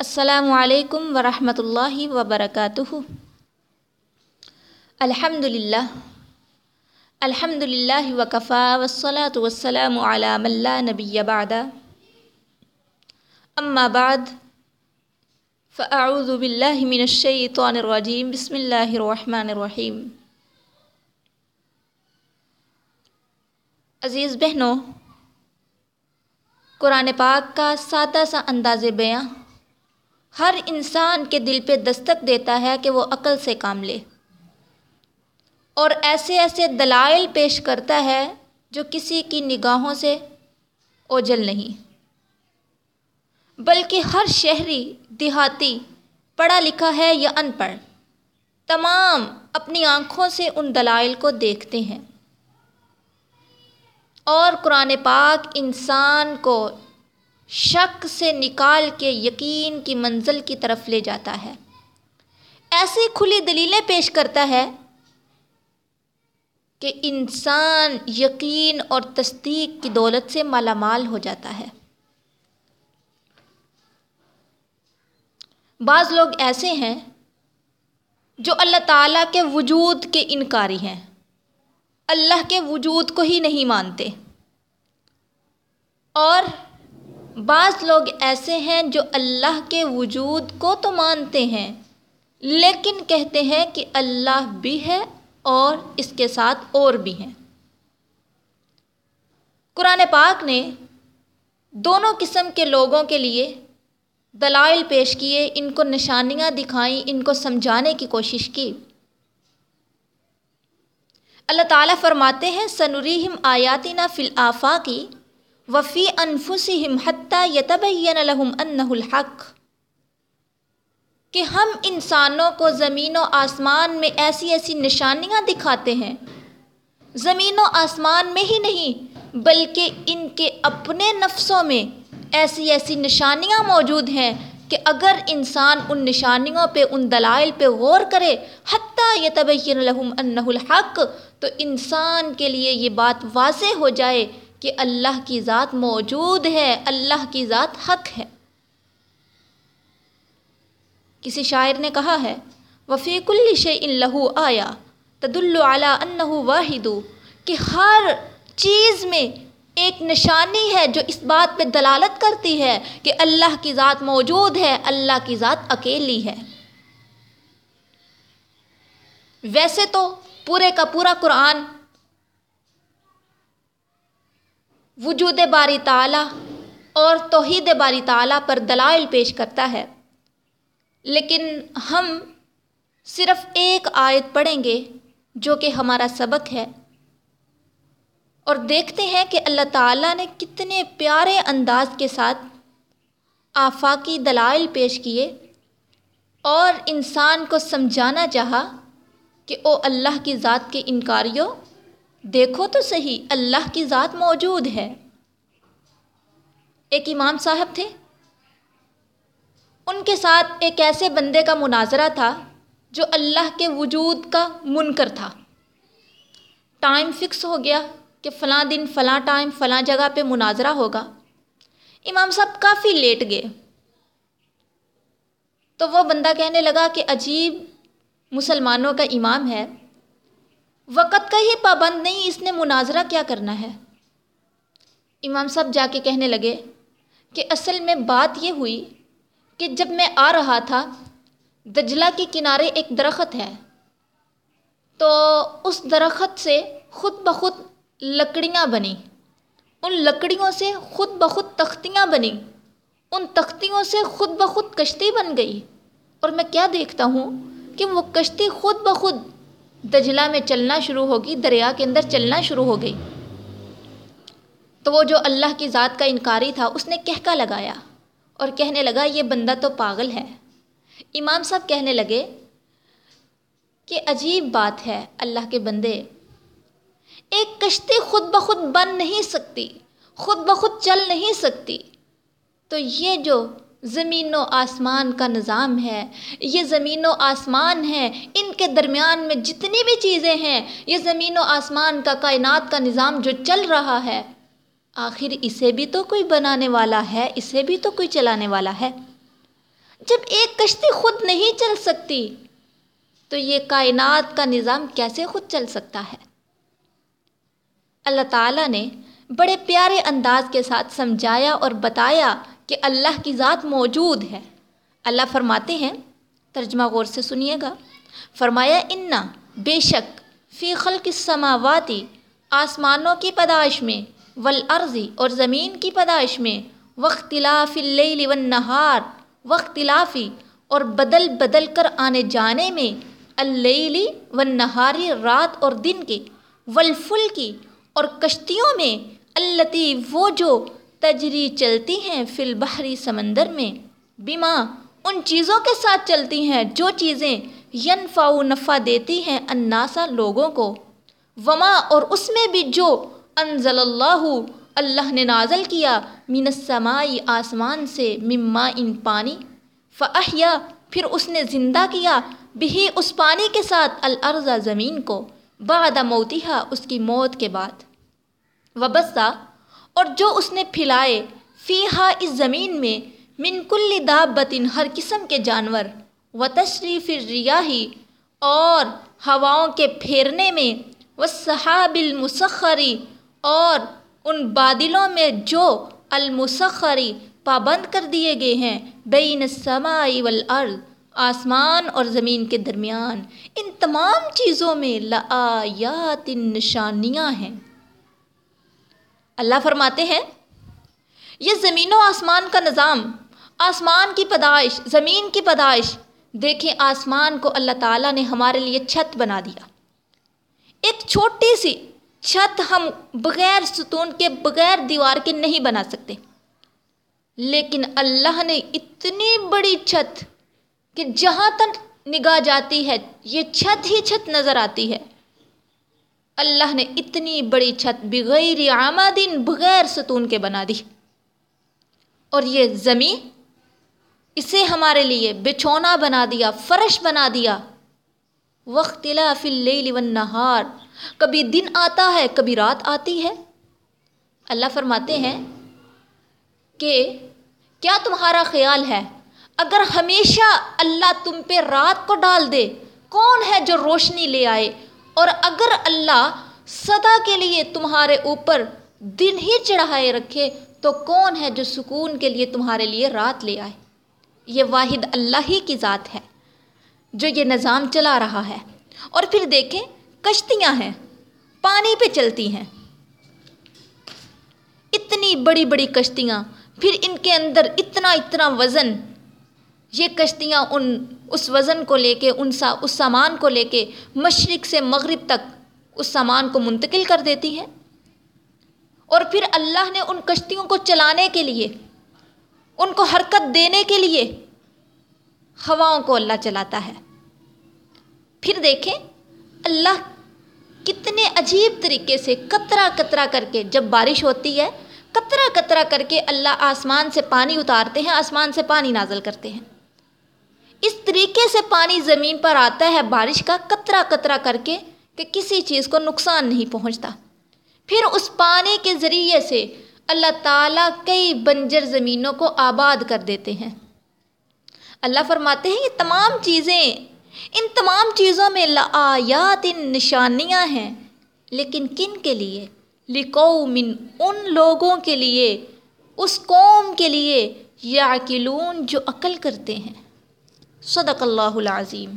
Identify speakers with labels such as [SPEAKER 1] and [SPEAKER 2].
[SPEAKER 1] السلام علیکم ورحمۃ اللہ وبرکاتہ۔ الحمد للہ الحمد للہ وکفا والصلاة والسلام علی من لا نبی بعد۔ اما بعد، فاعوذ باللہ من الشیطان الرجیم۔ بسم اللہ الرحمن الرحیم۔ عزیز بہنوں، قرآن پاک کا سادہ سا انداز بیاں۔ ہر انسان کے دل پہ دستک دیتا ہے کہ وہ عقل سے کام لے۔ اور ایسے ایسے دلائل پیش کرتا ہے جو کسی کی نگاہوں سے اوجل نہیں۔ بلکہ ہر شہری، دیہاتی، پڑھا لکھا ہے یا ان پڑھ، تمام اپنی آنکھوں سے ان دلائل کو دیکھتے ہیں۔ اور قرآن پاک انسان کو شک سے نکال کے یقین کی منزل کی طرف لے جاتا ہے۔ ایسی کھلی دلیلیں پیش کرتا ہے کہ انسان یقین اور تصدیق کی دولت سے مالا مال ہو جاتا ہے۔ بعض لوگ ایسے ہیں جو اللہ تعالیٰ کے وجود کے انکاری ہیں۔ اللہ کے وجود کو ہی نہیں مانتے۔ اور بعض لوگ ایسے ہیں جو اللہ کے وجود کو تو مانتے ہیں، لیکن کہتے ہیں کہ اللہ بھی ہے اور اس کے ساتھ اور بھی ہیں۔ قرآن پاک نے دونوں قسم کے لوگوں کے لیے دلائل پیش کیے، ان کو نشانیاں دکھائیں، ان کو سمجھانے کی کوشش کی۔ اللہ تعالیٰ فرماتے ہیں سنوریم آیاتی نا فل آفاقی وفی انفسم حتیٰ یتبین لہم انہ الحق، کہ ہم انسانوں کو زمین و آسمان میں ایسی ایسی نشانیاں دکھاتے ہیں۔ زمین و آسمان میں ہی نہیں، بلکہ ان کے اپنے نفسوں میں ایسی ایسی نشانیاں موجود ہیں کہ اگر انسان ان نشانیوں پہ، ان دلائل پہ غور کرے، حتیٰ یتبین لہم انہ الحق، تو انسان کے لیے یہ بات واضح ہو جائے کہ اللہ کی ذات موجود ہے، اللہ کی ذات حق ہے۔ کسی شاعر نے کہا ہے وفیق الشع لہو آیا تد اللہ انہ واحد، کہ ہر چیز میں ایک نشانی ہے جو اس بات پہ دلالت کرتی ہے کہ اللہ کی ذات موجود ہے، اللہ کی ذات اکیلی ہے۔ ویسے تو پورے کا پورا قرآن وجود باری تعالیٰ اور توحید باری تعالیٰ پر دلائل پیش کرتا ہے۔ لیکن ہم صرف ایک آیت پڑھیں گے جو کہ ہمارا سبق ہے۔ اور دیکھتے ہیں کہ اللہ تعالیٰ نے کتنے پیارے انداز کے ساتھ آفاقی دلائل پیش کیے اور انسان کو سمجھانا چاہا کہ او اللہ کی ذات کے انکاریوں دیکھو تو صحیح، اللہ کی ذات موجود ہے۔ ایک امام صاحب تھے۔ ان کے ساتھ ایک ایسے بندے کا مناظرہ تھا جو اللہ کے وجود کا منکر تھا۔ ٹائم فکس ہو گیا کہ فلاں دن فلاں ٹائم فلاں جگہ پہ مناظرہ ہوگا۔ امام صاحب کافی لیٹ گئے۔ تو وہ بندہ کہنے لگا کہ عجیب مسلمانوں کا امام ہے۔ وقت کا ہی پابند نہیں، اس نے مناظرہ کیا کرنا ہے۔ امام صاحب جا کے کہنے لگے کہ اصل میں بات یہ ہوئی کہ جب میں آ رہا تھا، دجلہ کے کنارے ایک درخت ہے۔ تو اس درخت سے خود بخود لکڑیاں بنیں۔ ان لکڑیوں سے خود بخود تختیاں بنیں۔ ان تختیوں سے خود بخود کشتی بن گئی۔ اور میں کیا دیکھتا ہوں کہ وہ کشتی خود بخود دجلہ میں چلنا شروع ہوگی، دریا کے اندر چلنا شروع ہو گئی۔ تو وہ جو اللہ کی ذات کا انکاری تھا، اس نے کہکا لگایا اور کہنے لگا، یہ بندہ تو پاگل ہے۔ امام صاحب کہنے لگے کہ عجیب بات ہے اللہ کے بندے۔ ایک کشتی خود بخود بن نہیں سکتی، خود بخود چل نہیں سکتی۔ تو یہ جو زمین و آسمان کا نظام ہے۔ یہ زمین و آسمان ہے ان کے درمیان میں جتنی بھی چیزیں ہیں، یہ زمین و آسمان کا، کائنات کا نظام جو چل رہا ہے۔ آخر اسے بھی تو کوئی بنانے والا ہے، اسے بھی تو کوئی چلانے والا ہے۔ جب ایک کشتی خود نہیں چل سکتی، تو یہ کائنات کا نظام کیسے خود چل سکتا ہے؟ اللہ تعالیٰ نے بڑے پیارے انداز کے ساتھ سمجھایا اور بتایا کہ اللہ کی ذات موجود ہے۔ اللہ فرماتے ہیں، ترجمہ غور سے سنیے گا۔ فرمایا، انا بے شک فی خلق السماواتی آسمانوں کی پیدائش میں والارضی اور زمین کی پیدائش میں وختلاف اللیل والنہار وختلافی اور بدل بدل کر آنے جانے میں اللیلی والنہاری رات اور دن کے والفل کی اور کشتیوں میں التی، وہ جو تجری چلتی ہیں فی البحری سمندر میں بما ان چیزوں کے ساتھ چلتی ہیں جو چیزیں ینفع و نفع دیتی ہیں الناسا لوگوں کو۔ وما، اور اس میں بھی جو انزل اللہ اللہ نے نازل کیا من السمائی، آسمان سے مما ان پانی، فاحیا، پھر اس نے زندہ کیا بھی اس پانی کے ساتھ الارض زمین کو، بعد موتیہ اس کی موت کے بعد۔ وبسا، اور جو اس نے پھیلائے فی ہا اس زمین میں، من کل دابتن، ہر قسم کے جانور و تشریف ریاحی اور ہواؤں کے پھیرنے میں و صحاب المسخری اور ان بادلوں میں جو المسخری پابند کر دیے گئے ہیں، بین السماء والارض، آسمان اور زمین کے درمیان۔ ان تمام چیزوں میں لآیات نشانیاں ہیں۔ اللہ فرماتے ہیں، یہ زمین و آسمان کا نظام، آسمان کی پیدائش، زمین کی پیدائش، دیکھیں آسمان کو اللہ تعالیٰ نے ہمارے لیے چھت بنا دیا۔ ایک چھوٹی سی چھت ہم بغیر ستون کے، بغیر دیوار کے نہیں بنا سکتے۔ لیکن اللہ نے اتنی بڑی چھت کہ جہاں تک نگاہ جاتی ہے، یہ چھت ہی چھت نظر آتی ہے۔ اللہ نے اتنی بڑی چھت بغیر آمدین بغیر ستون کے بنا دی۔ اور یہ زمین اسے ہمارے لیے بچھونا بنا دیا، فرش بنا دیا۔ وختلاف اللیل والنہار کبھی دن آتا ہے، کبھی رات آتی ہے۔ اللہ فرماتے ہیں کہ کیا تمہارا خیال ہے؟ اگر ہمیشہ اللہ تم پہ رات کو ڈال دے، کون ہے جو روشنی لے آئے؟ اور اگر اللہ سدا کے لیے تمہارے اوپر دن ہی چڑھائے رکھے، تو کون ہے جو سکون کے لیے تمہارے لیے رات لے آئے؟ یہ واحد اللہ ہی کی ذات ہے، جو یہ نظام چلا رہا ہے۔ اور پھر دیکھیں، کشتیاں ہیں، پانی پہ چلتی ہیں۔ اتنی بڑی بڑی کشتیاں، پھر ان کے اندر اتنا اتنا وزن یہ کشتیاں ان اس وزن کو لے کے، ان سا، اس سامان کو لے کے مشرق سے مغرب تک اس سامان کو منتقل کر دیتی ہیں۔ اور پھر اللہ نے ان کشتیوں کو چلانے کے لیے، ان کو حرکت دینے کے لیے ہواؤں کو اللہ چلاتا ہے۔ پھر دیکھیں، اللہ کتنے عجیب طریقے سے کترا کترا کر کے جب بارش ہوتی ہے، کترا کترا کر کے اللہ آسمان سے پانی اتارتے ہیں، آسمان سے پانی نازل کرتے ہیں۔ اس طریقے سے پانی زمین پر آتا ہے، بارش کا کترا کترا کر کے کہ کسی چیز کو نقصان نہیں پہنچتا۔ پھر اس پانی کے ذریعے سے اللہ تعالیٰ کئی بنجر زمینوں کو آباد کر دیتے ہیں۔ اللہ فرماتے ہیں، یہ تمام چیزیں، ان تمام چیزوں میں لآیات ان نشانیاں ہیں، لیکن کن کے لیے؟ لقوم، ان لوگوں کے لیے، اس قوم کے لیے یعقلون جو عقل کرتے ہیں۔ صدق اللہ العظیم۔